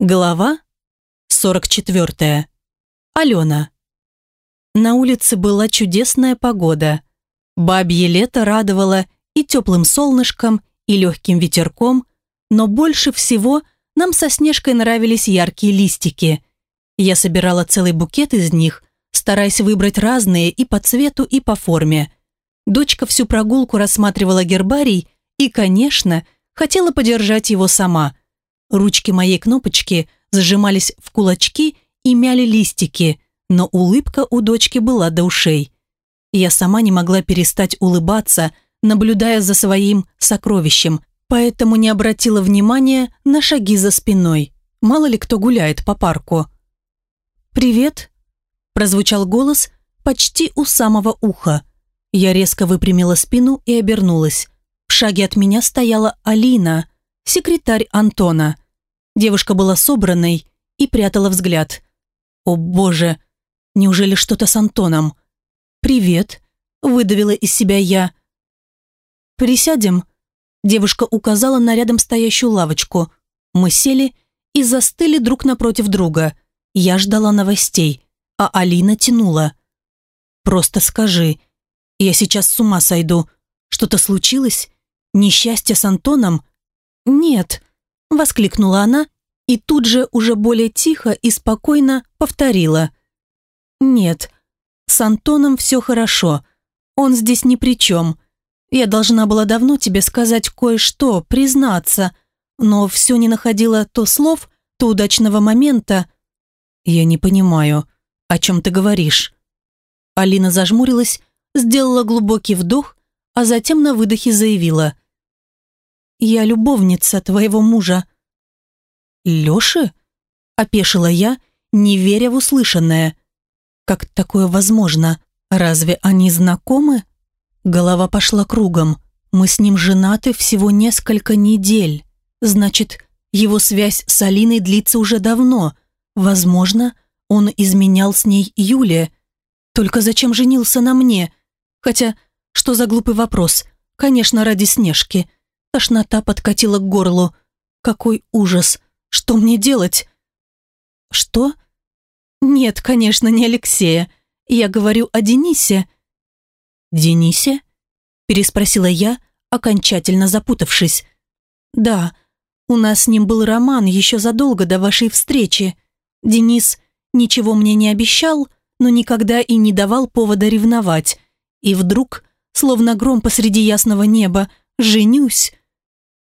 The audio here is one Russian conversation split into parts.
Глава 44. Алена. На улице была чудесная погода. Бабье лето радовало и теплым солнышком, и легким ветерком, но больше всего нам со Снежкой нравились яркие листики. Я собирала целый букет из них, стараясь выбрать разные и по цвету, и по форме. Дочка всю прогулку рассматривала гербарий и, конечно, хотела подержать его сама – Ручки моей кнопочки зажимались в кулачки и мяли листики, но улыбка у дочки была до ушей. Я сама не могла перестать улыбаться, наблюдая за своим сокровищем, поэтому не обратила внимания на шаги за спиной. Мало ли кто гуляет по парку. «Привет», – прозвучал голос почти у самого уха. Я резко выпрямила спину и обернулась. В шаге от меня стояла Алина – секретарь Антона. Девушка была собранной и прятала взгляд. «О боже, неужели что-то с Антоном?» «Привет», – выдавила из себя я. «Присядем?» Девушка указала на рядом стоящую лавочку. Мы сели и застыли друг напротив друга. Я ждала новостей, а Алина тянула. «Просто скажи, я сейчас с ума сойду. Что-то случилось? Несчастье с Антоном? «Нет», – воскликнула она и тут же уже более тихо и спокойно повторила. «Нет, с Антоном все хорошо. Он здесь ни при чем. Я должна была давно тебе сказать кое-что, признаться, но все не находила то слов, то удачного момента. Я не понимаю, о чем ты говоришь». Алина зажмурилась, сделала глубокий вдох, а затем на выдохе заявила – я любовница твоего мужа». «Лёши?» – опешила я, не веря в услышанное. «Как такое возможно? Разве они знакомы?» Голова пошла кругом. Мы с ним женаты всего несколько недель. Значит, его связь с Алиной длится уже давно. Возможно, он изменял с ней Юле. Только зачем женился на мне? Хотя, что за глупый вопрос? Конечно, ради Снежки. Тошнота подкатила к горлу. Какой ужас! Что мне делать? Что? Нет, конечно, не Алексея. Я говорю о Денисе. Денисе? Переспросила я, окончательно запутавшись. Да, у нас с ним был роман еще задолго до вашей встречи. Денис ничего мне не обещал, но никогда и не давал повода ревновать. И вдруг, словно гром посреди ясного неба, женюсь.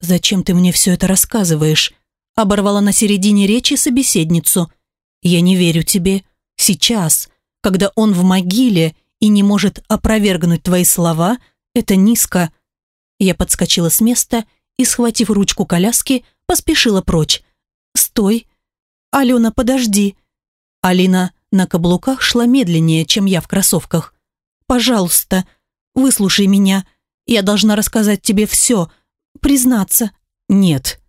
«Зачем ты мне все это рассказываешь?» Оборвала на середине речи собеседницу. «Я не верю тебе. Сейчас, когда он в могиле и не может опровергнуть твои слова, это низко». Я подскочила с места и, схватив ручку коляски, поспешила прочь. «Стой! Алена, подожди!» Алина на каблуках шла медленнее, чем я в кроссовках. «Пожалуйста, выслушай меня. Я должна рассказать тебе все, признаться. Нет.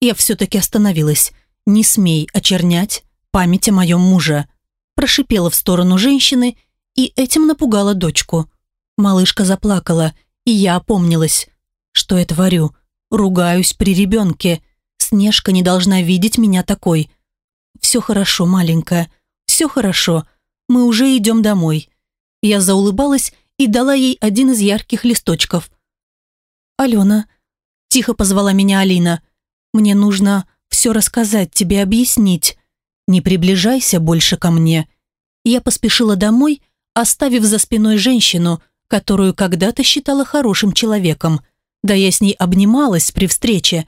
Я все-таки остановилась. Не смей очернять память о моем муже. Прошипела в сторону женщины и этим напугала дочку. Малышка заплакала, и я опомнилась. Что я творю? Ругаюсь при ребенке. Снежка не должна видеть меня такой. Все хорошо, маленькая. Все хорошо. Мы уже идем домой. Я заулыбалась и дала ей один из ярких листочков. «Алена, Тихо позвала меня Алина. «Мне нужно все рассказать, тебе объяснить. Не приближайся больше ко мне». Я поспешила домой, оставив за спиной женщину, которую когда-то считала хорошим человеком. Да я с ней обнималась при встрече.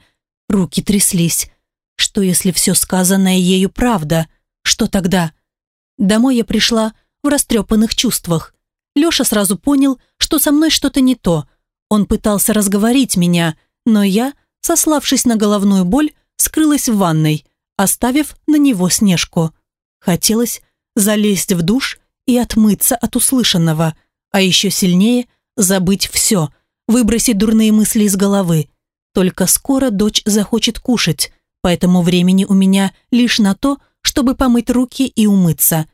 Руки тряслись. Что если все сказанное ею правда? Что тогда? Домой я пришла в растрепанных чувствах. Леша сразу понял, что со мной что-то не то. Он пытался разговорить меня, но я, сославшись на головную боль, скрылась в ванной, оставив на него снежку. Хотелось залезть в душ и отмыться от услышанного, а еще сильнее забыть все, выбросить дурные мысли из головы. Только скоро дочь захочет кушать, поэтому времени у меня лишь на то, чтобы помыть руки и умыться.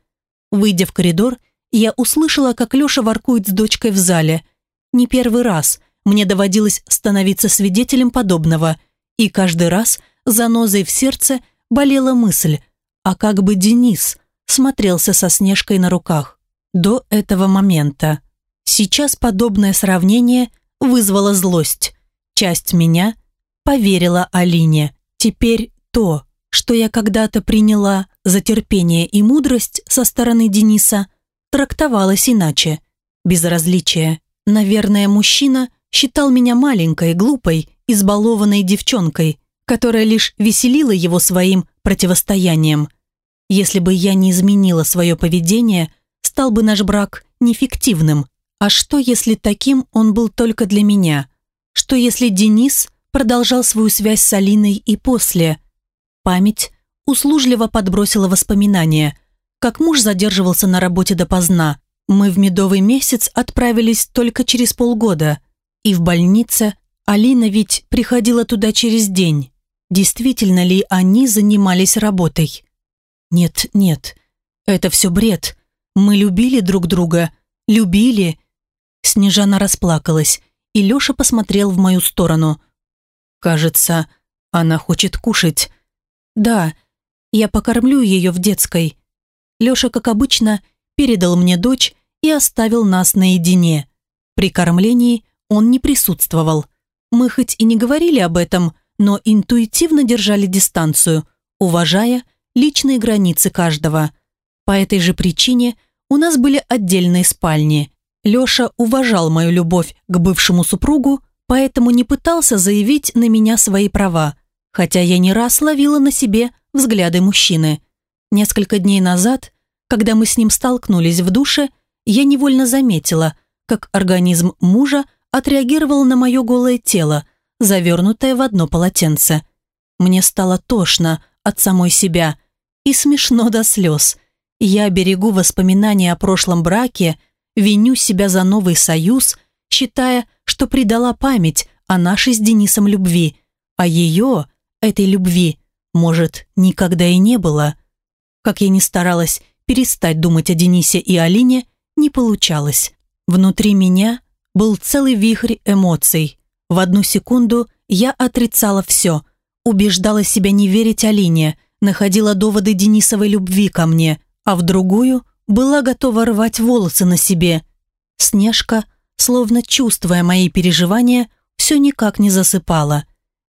Выйдя в коридор, я услышала, как Леша воркует с дочкой в зале. Не первый раз – мне доводилось становиться свидетелем подобного, и каждый раз занозой в сердце болела мысль, а как бы Денис смотрелся со Снежкой на руках до этого момента. Сейчас подобное сравнение вызвало злость. Часть меня поверила Алине. Теперь то, что я когда-то приняла за терпение и мудрость со стороны Дениса, трактовалось иначе. Безразличие. Наверное, мужчина считал меня маленькой, глупой, избалованной девчонкой, которая лишь веселила его своим противостоянием. Если бы я не изменила свое поведение, стал бы наш брак нефиктивным. А что, если таким он был только для меня? Что, если Денис продолжал свою связь с Алиной и после? Память услужливо подбросила воспоминания, как муж задерживался на работе допоздна. Мы в медовый месяц отправились только через полгода. И в больнице Алина ведь приходила туда через день. Действительно ли они занимались работой? Нет, нет, это все бред. Мы любили друг друга, любили. Снежана расплакалась, и Леша посмотрел в мою сторону. Кажется, она хочет кушать. Да, я покормлю ее в детской. Леша, как обычно, передал мне дочь и оставил нас наедине. При кормлении он не присутствовал. Мы хоть и не говорили об этом, но интуитивно держали дистанцию, уважая личные границы каждого. По этой же причине у нас были отдельные спальни. Леша уважал мою любовь к бывшему супругу, поэтому не пытался заявить на меня свои права, хотя я не раз ловила на себе взгляды мужчины. Несколько дней назад, когда мы с ним столкнулись в душе, я невольно заметила, как организм мужа отреагировал на мое голое тело, завернутое в одно полотенце. Мне стало тошно от самой себя и смешно до слез. Я берегу воспоминания о прошлом браке, виню себя за новый союз, считая, что предала память о нашей с Денисом любви, а ее, этой любви, может, никогда и не было. Как я ни старалась перестать думать о Денисе и Алине, не получалось. Внутри меня был целый вихрь эмоций. В одну секунду я отрицала все, убеждала себя не верить Алине, находила доводы Денисовой любви ко мне, а в другую была готова рвать волосы на себе. Снежка, словно чувствуя мои переживания, все никак не засыпала.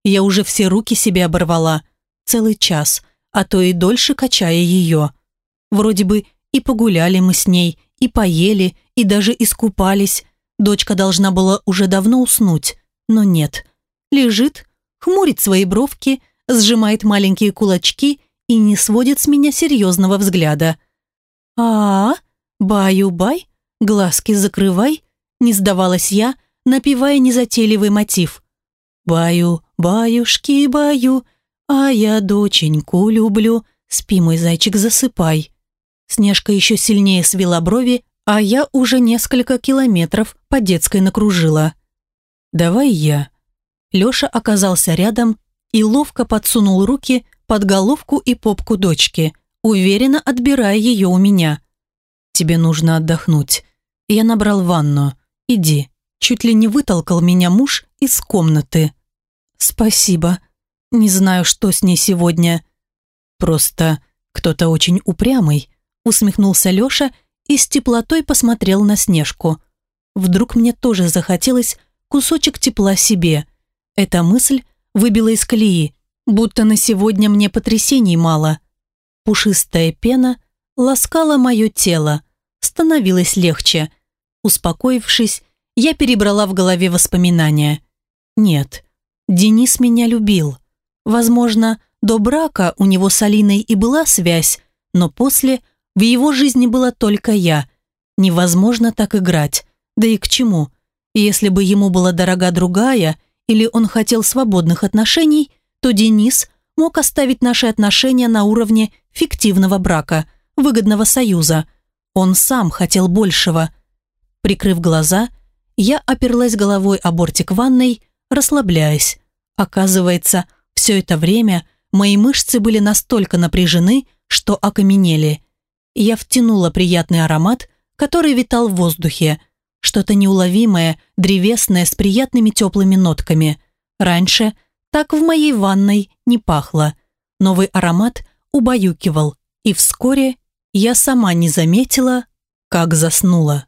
Я уже все руки себе оборвала, целый час, а то и дольше качая ее. Вроде бы и погуляли мы с ней, и поели, и даже искупались. Дочка должна была уже давно уснуть, но нет. Лежит, хмурит свои бровки, сжимает маленькие кулачки и не сводит с меня серьезного взгляда. а, -а, баю-бай, глазки закрывай», не сдавалась я, напевая незатейливый мотив. «Баю, баюшки, баю, а я доченьку люблю, спи, мой зайчик, засыпай». Снежка еще сильнее свела брови, а я уже несколько километров по детской накружила. «Давай я». Леша оказался рядом и ловко подсунул руки под головку и попку дочки, уверенно отбирая ее у меня. «Тебе нужно отдохнуть. Я набрал ванну. Иди». Чуть ли не вытолкал меня муж из комнаты. «Спасибо», не знаю, что с ней сегодня. Просто кто-то очень упрямый, усмехнулся Леша и с теплотой посмотрел на Снежку. Вдруг мне тоже захотелось кусочек тепла себе. Эта мысль выбила из колеи, будто на сегодня мне потрясений мало. Пушистая пена ласкала мое тело, становилось легче. Успокоившись, я перебрала в голове воспоминания. Нет, Денис меня любил. Возможно, до брака у него с Алиной и была связь, но после в его жизни была только я. Невозможно так играть. Да и к чему? Если бы ему была дорога другая, или он хотел свободных отношений, то Денис мог оставить наши отношения на уровне фиктивного брака, выгодного союза. Он сам хотел большего. Прикрыв глаза, я оперлась головой о бортик ванной, расслабляясь. Оказывается, все это время мои мышцы были настолько напряжены, что окаменели. Я втянула приятный аромат, который витал в воздухе. Что-то неуловимое, древесное, с приятными теплыми нотками. Раньше так в моей ванной не пахло. Новый аромат убаюкивал, и вскоре я сама не заметила, как заснула.